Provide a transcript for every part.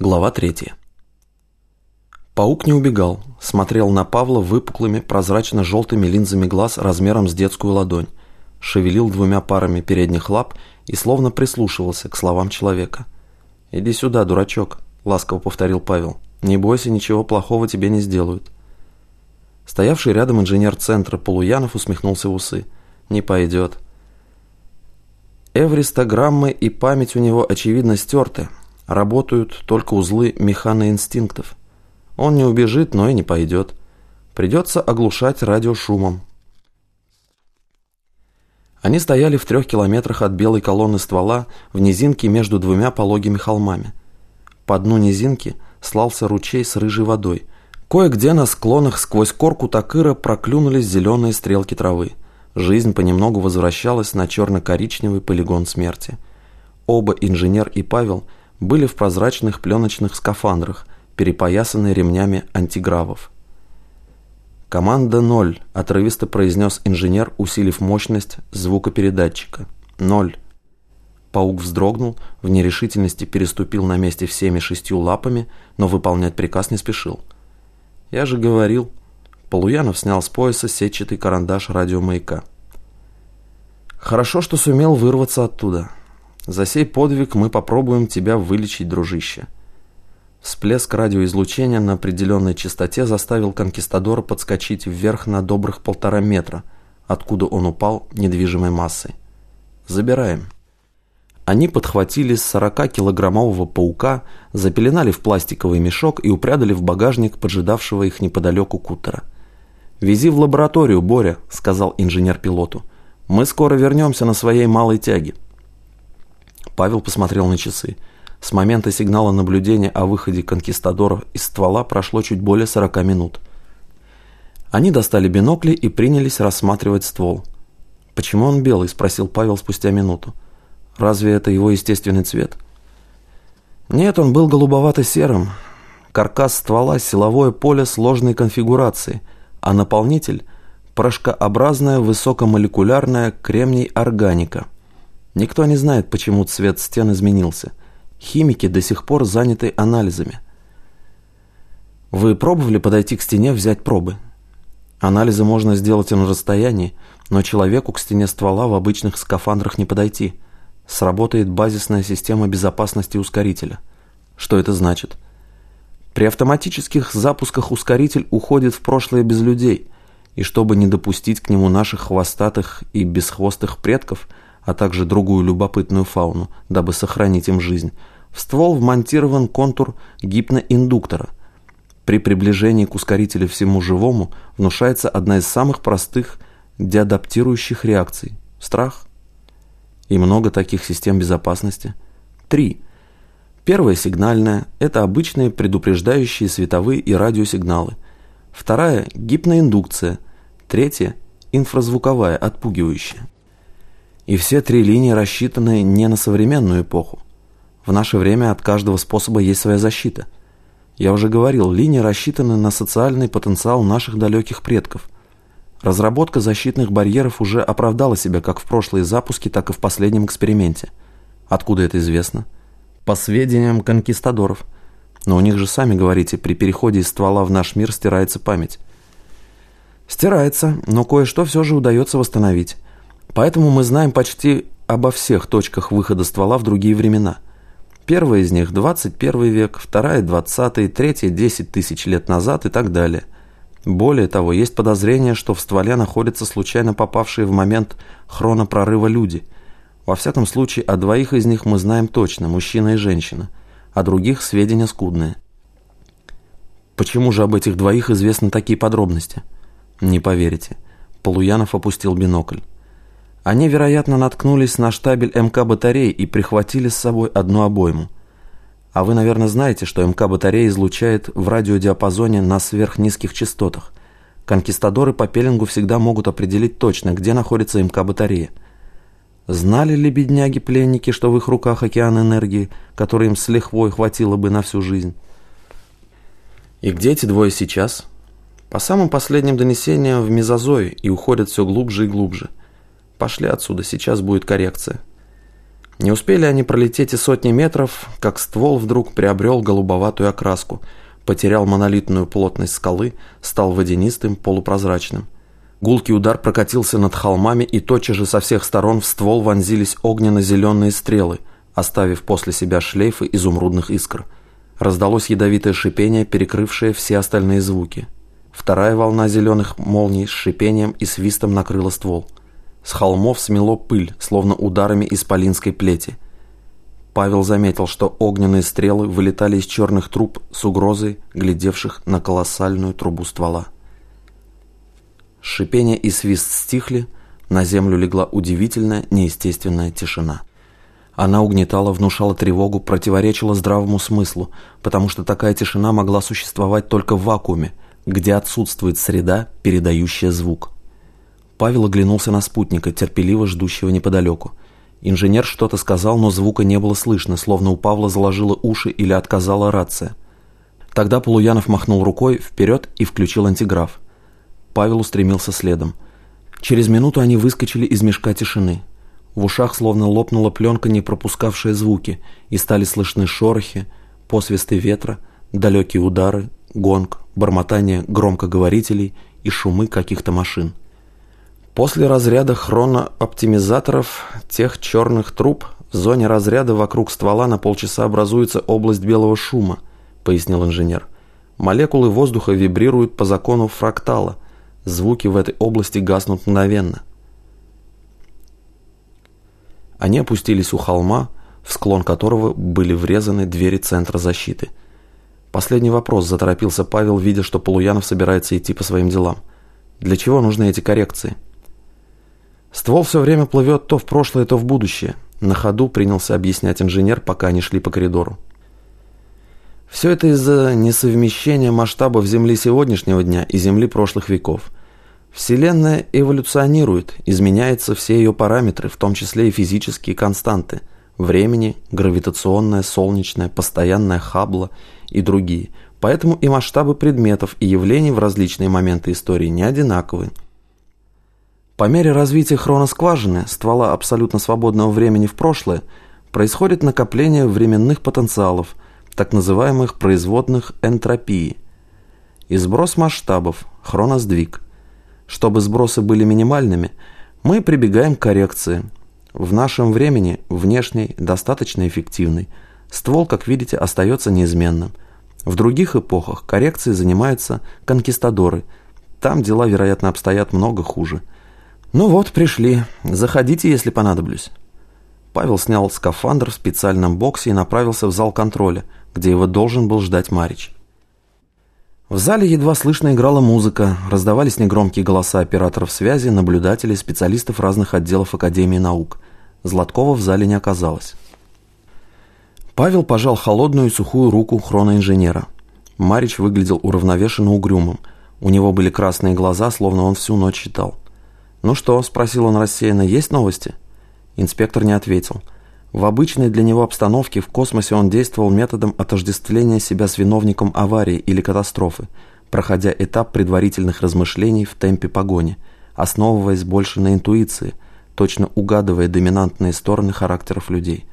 Глава 3. Паук не убегал, смотрел на Павла выпуклыми прозрачно-желтыми линзами глаз размером с детскую ладонь, шевелил двумя парами передних лап и словно прислушивался к словам человека. «Иди сюда, дурачок», — ласково повторил Павел. «Не бойся, ничего плохого тебе не сделают». Стоявший рядом инженер центра Полуянов усмехнулся в усы. «Не пойдет». Эвристограммы и память у него, очевидно, стерты, Работают только узлы механоинстинктов. Он не убежит, но и не пойдет. Придется оглушать радиошумом. Они стояли в трех километрах от белой колонны ствола в низинке между двумя пологими холмами. По дну низинки слался ручей с рыжей водой. Кое-где на склонах сквозь корку такыра проклюнулись зеленые стрелки травы. Жизнь понемногу возвращалась на черно-коричневый полигон смерти. Оба инженер и Павел – были в прозрачных пленочных скафандрах, перепоясанные ремнями антигравов. «Команда ноль», – отрывисто произнес инженер, усилив мощность звукопередатчика. «Ноль». Паук вздрогнул, в нерешительности переступил на месте всеми шестью лапами, но выполнять приказ не спешил. «Я же говорил». Полуянов снял с пояса сетчатый карандаш радиомаяка. «Хорошо, что сумел вырваться оттуда. За сей подвиг мы попробуем тебя вылечить, дружище». Всплеск радиоизлучения на определенной частоте заставил конкистадора подскочить вверх на добрых полтора метра, откуда он упал недвижимой массой. «Забираем». Они подхватили 40-килограммового паука, запеленали в пластиковый мешок и упрядали в багажник поджидавшего их неподалеку кутера. «Вези в лабораторию, Боря», — сказал инженер пилоту. «Мы скоро вернемся на своей малой тяге». Павел посмотрел на часы. С момента сигнала наблюдения о выходе конкистадоров из ствола прошло чуть более 40 минут. Они достали бинокли и принялись рассматривать ствол. «Почему он белый?» – спросил Павел спустя минуту. «Разве это его естественный цвет?» «Нет, он был голубовато-серым. Каркас ствола – силовое поле сложной конфигурации, а наполнитель – порошкообразная высокомолекулярная кремний-органика – Никто не знает, почему цвет стен изменился. Химики до сих пор заняты анализами. Вы пробовали подойти к стене, взять пробы? Анализы можно сделать на расстоянии, но человеку к стене ствола в обычных скафандрах не подойти. Сработает базисная система безопасности ускорителя. Что это значит? При автоматических запусках ускоритель уходит в прошлое без людей, и чтобы не допустить к нему наших хвостатых и бесхвостых предков – а также другую любопытную фауну, дабы сохранить им жизнь, в ствол вмонтирован контур гипноиндуктора. При приближении к ускорителю всему живому внушается одна из самых простых деадаптирующих реакций – страх. И много таких систем безопасности. Три. Первая сигнальная – это обычные предупреждающие световые и радиосигналы. Вторая – гипноиндукция. Третья – инфразвуковая, отпугивающая. И все три линии рассчитаны не на современную эпоху. В наше время от каждого способа есть своя защита. Я уже говорил, линии рассчитаны на социальный потенциал наших далеких предков. Разработка защитных барьеров уже оправдала себя как в прошлые запуски, так и в последнем эксперименте. Откуда это известно? По сведениям конкистадоров. Но у них же, сами говорите, при переходе из ствола в наш мир стирается память. Стирается, но кое-что все же удается восстановить. Поэтому мы знаем почти обо всех точках выхода ствола в другие времена. Первая из них – 21 век, вторая – 20 третья – 10 тысяч лет назад и так далее. Более того, есть подозрение, что в стволе находятся случайно попавшие в момент хронопрорыва люди. Во всяком случае, о двоих из них мы знаем точно – мужчина и женщина, а других сведения скудные. Почему же об этих двоих известны такие подробности? Не поверите. Полуянов опустил бинокль. Они, вероятно, наткнулись на штабель МК батарей и прихватили с собой одну обойму. А вы, наверное, знаете, что МК батарея излучает в радиодиапазоне на сверхнизких частотах. Конкистадоры по пеленгу всегда могут определить точно, где находится МК батарея. Знали ли бедняги-пленники, что в их руках океан энергии, который им с лихвой хватило бы на всю жизнь? И где эти двое сейчас? По самым последним донесениям в мезозое и уходят все глубже и глубже – Пошли отсюда, сейчас будет коррекция. Не успели они пролететь и сотни метров, как ствол вдруг приобрел голубоватую окраску, потерял монолитную плотность скалы, стал водянистым, полупрозрачным. Гулкий удар прокатился над холмами, и тотчас же со всех сторон в ствол вонзились огненно-зеленые стрелы, оставив после себя шлейфы изумрудных искр. Раздалось ядовитое шипение, перекрывшее все остальные звуки. Вторая волна зеленых молний с шипением и свистом накрыла ствол. С холмов смело пыль, словно ударами исполинской плети. Павел заметил, что огненные стрелы вылетали из черных труб с угрозой, глядевших на колоссальную трубу ствола. Шипение и свист стихли, на землю легла удивительная, неестественная тишина. Она угнетала, внушала тревогу, противоречила здравому смыслу, потому что такая тишина могла существовать только в вакууме, где отсутствует среда, передающая звук. Павел оглянулся на спутника, терпеливо ждущего неподалеку. Инженер что-то сказал, но звука не было слышно, словно у Павла заложило уши или отказала рация. Тогда Полуянов махнул рукой вперед и включил антиграф. Павел устремился следом. Через минуту они выскочили из мешка тишины. В ушах словно лопнула пленка, не пропускавшая звуки, и стали слышны шорохи, посвисты ветра, далекие удары, гонг, бормотание громкоговорителей и шумы каких-то машин. После разряда хронооптимизаторов тех черных труб в зоне разряда вокруг ствола на полчаса образуется область белого шума, пояснил инженер. Молекулы воздуха вибрируют по закону фрактала. Звуки в этой области гаснут мгновенно. Они опустились у холма, в склон которого были врезаны двери центра защиты. Последний вопрос заторопился Павел, видя, что Полуянов собирается идти по своим делам. Для чего нужны эти коррекции? Ствол все время плывет то в прошлое, то в будущее. На ходу принялся объяснять инженер, пока они шли по коридору. Все это из-за несовмещения масштабов Земли сегодняшнего дня и Земли прошлых веков. Вселенная эволюционирует, изменяются все ее параметры, в том числе и физические константы – времени, гравитационное, солнечное, постоянное Хаббла и другие. Поэтому и масштабы предметов и явлений в различные моменты истории не одинаковые – по мере развития хроноскважины, ствола абсолютно свободного времени в прошлое, происходит накопление временных потенциалов, так называемых производных энтропии. И сброс масштабов, хроносдвиг. Чтобы сбросы были минимальными, мы прибегаем к коррекции. В нашем времени внешний достаточно эффективный. Ствол, как видите, остается неизменным. В других эпохах коррекцией занимаются конкистадоры. Там дела, вероятно, обстоят много хуже – «Ну вот, пришли. Заходите, если понадоблюсь». Павел снял скафандр в специальном боксе и направился в зал контроля, где его должен был ждать Марич. В зале едва слышно играла музыка, раздавались негромкие голоса операторов связи, наблюдателей, специалистов разных отделов Академии наук. Златкова в зале не оказалось. Павел пожал холодную и сухую руку хроноинженера. Марич выглядел уравновешенно угрюмым. У него были красные глаза, словно он всю ночь читал. «Ну что?» – спросил он рассеянно. «Есть новости?» Инспектор не ответил. В обычной для него обстановке в космосе он действовал методом отождествления себя с виновником аварии или катастрофы, проходя этап предварительных размышлений в темпе погони, основываясь больше на интуиции, точно угадывая доминантные стороны характеров людей.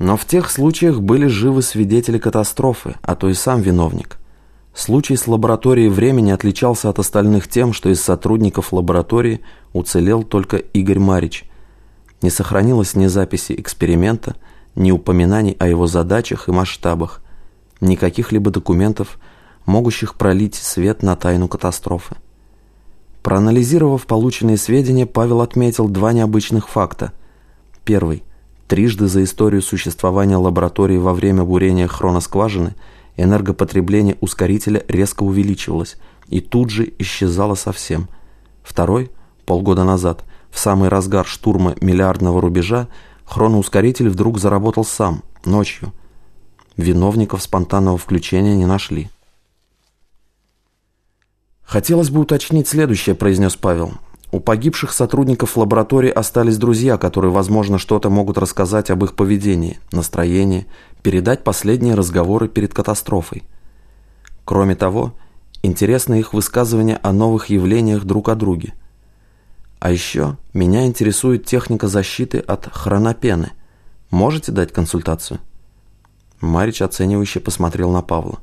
Но в тех случаях были живы свидетели катастрофы, а то и сам виновник – Случай с лабораторией времени отличался от остальных тем, что из сотрудников лаборатории уцелел только Игорь Марич. Не сохранилось ни записи эксперимента, ни упоминаний о его задачах и масштабах, ни каких-либо документов, могущих пролить свет на тайну катастрофы. Проанализировав полученные сведения, Павел отметил два необычных факта. Первый. Трижды за историю существования лаборатории во время бурения хроноскважины – энергопотребление ускорителя резко увеличивалось и тут же исчезало совсем. Второй, полгода назад, в самый разгар штурма миллиардного рубежа, хроноускоритель вдруг заработал сам, ночью. Виновников спонтанного включения не нашли. «Хотелось бы уточнить следующее», – произнес Павел. У погибших сотрудников лаборатории остались друзья, которые, возможно, что-то могут рассказать об их поведении, настроении, передать последние разговоры перед катастрофой. Кроме того, интересны их высказывания о новых явлениях друг о друге. А еще меня интересует техника защиты от хронопены. Можете дать консультацию?» Марич оценивающе посмотрел на Павла.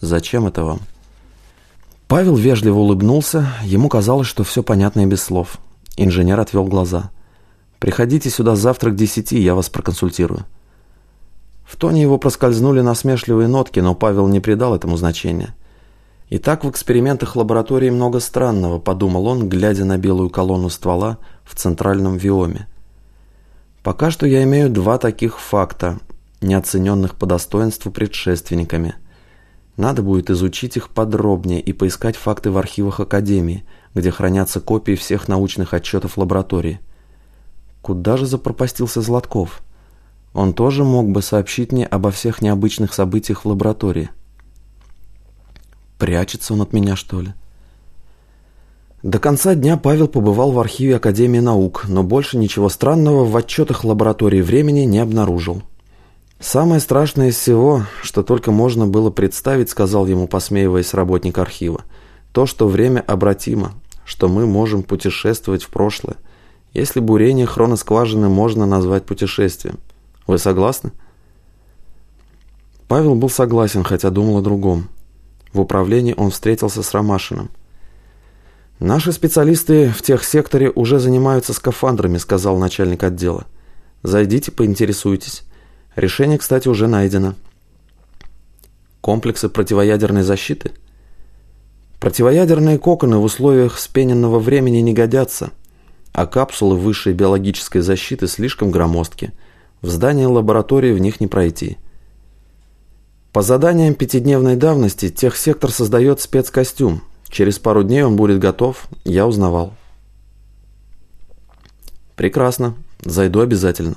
«Зачем это вам?» Павел вежливо улыбнулся. Ему казалось, что все понятно и без слов. Инженер отвел глаза. «Приходите сюда завтра к десяти, я вас проконсультирую». В тоне его проскользнули насмешливые нотки, но Павел не придал этому значения. «И так в экспериментах лаборатории много странного», – подумал он, глядя на белую колонну ствола в центральном виоме. «Пока что я имею два таких факта, неоцененных по достоинству предшественниками. Надо будет изучить их подробнее и поискать факты в архивах Академии, где хранятся копии всех научных отчетов лаборатории. Куда же запропастился Златков?» Он тоже мог бы сообщить мне обо всех необычных событиях в лаборатории. Прячется он от меня, что ли? До конца дня Павел побывал в архиве Академии наук, но больше ничего странного в отчетах лаборатории времени не обнаружил. «Самое страшное из всего, что только можно было представить, — сказал ему, посмеиваясь работник архива, — то, что время обратимо, что мы можем путешествовать в прошлое, если бурение хроноскважины можно назвать путешествием. Вы согласны?» Павел был согласен, хотя думал о другом. В управлении он встретился с Ромашиным. «Наши специалисты в техсекторе уже занимаются скафандрами», сказал начальник отдела. «Зайдите, поинтересуйтесь. Решение, кстати, уже найдено». «Комплексы противоядерной защиты?» «Противоядерные коконы в условиях спененного времени не годятся, а капсулы высшей биологической защиты слишком громоздки». В здание лаборатории в них не пройти. По заданиям пятидневной давности техсектор создает спецкостюм. Через пару дней он будет готов, я узнавал. Прекрасно, зайду обязательно.